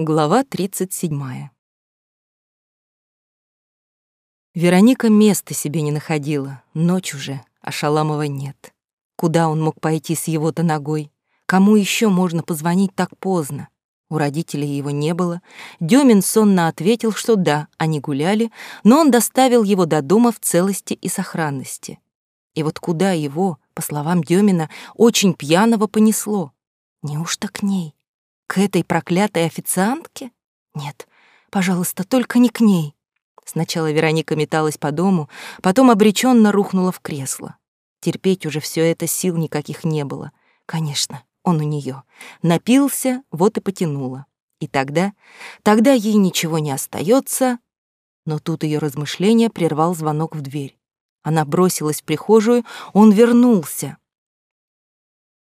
Глава 37. Вероника места себе не находила. Ночь уже, а Шаламова нет. Куда он мог пойти с его-то ногой? Кому еще можно позвонить так поздно? У родителей его не было. Демин сонно ответил, что да, они гуляли, но он доставил его до дома в целости и сохранности. И вот куда его, по словам Демина, очень пьяного понесло? Неужто к ней? К этой проклятой официантке? Нет, пожалуйста, только не к ней. Сначала Вероника металась по дому, потом обреченно рухнула в кресло. Терпеть уже все это сил никаких не было. Конечно, он у нее. Напился, вот и потянуло. И тогда, тогда ей ничего не остается. Но тут ее размышления прервал звонок в дверь. Она бросилась в прихожую, он вернулся.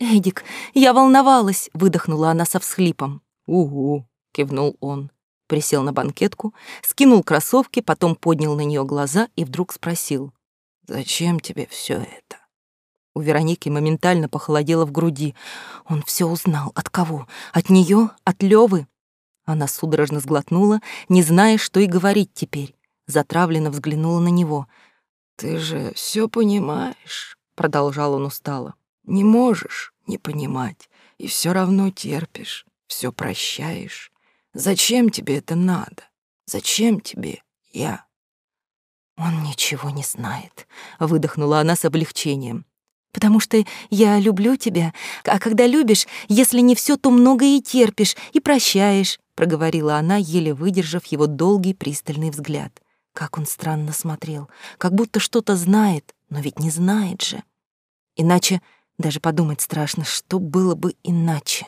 «Эдик, я волновалась!» — выдохнула она со всхлипом. «Угу!» — кивнул он. Присел на банкетку, скинул кроссовки, потом поднял на нее глаза и вдруг спросил. «Зачем тебе все это?» У Вероники моментально похолодело в груди. Он все узнал. От кого? От нее? От Левы? Она судорожно сглотнула, не зная, что и говорить теперь. Затравленно взглянула на него. «Ты же все понимаешь», — продолжал он устало. «Не можешь не понимать, и все равно терпишь, все прощаешь. Зачем тебе это надо? Зачем тебе я? Он ничего не знает, выдохнула она с облегчением. Потому что я люблю тебя, а когда любишь, если не все, то многое и терпишь, и прощаешь, проговорила она, еле выдержав его долгий пристальный взгляд. Как он странно смотрел, как будто что-то знает, но ведь не знает же. Иначе даже подумать страшно, что было бы иначе.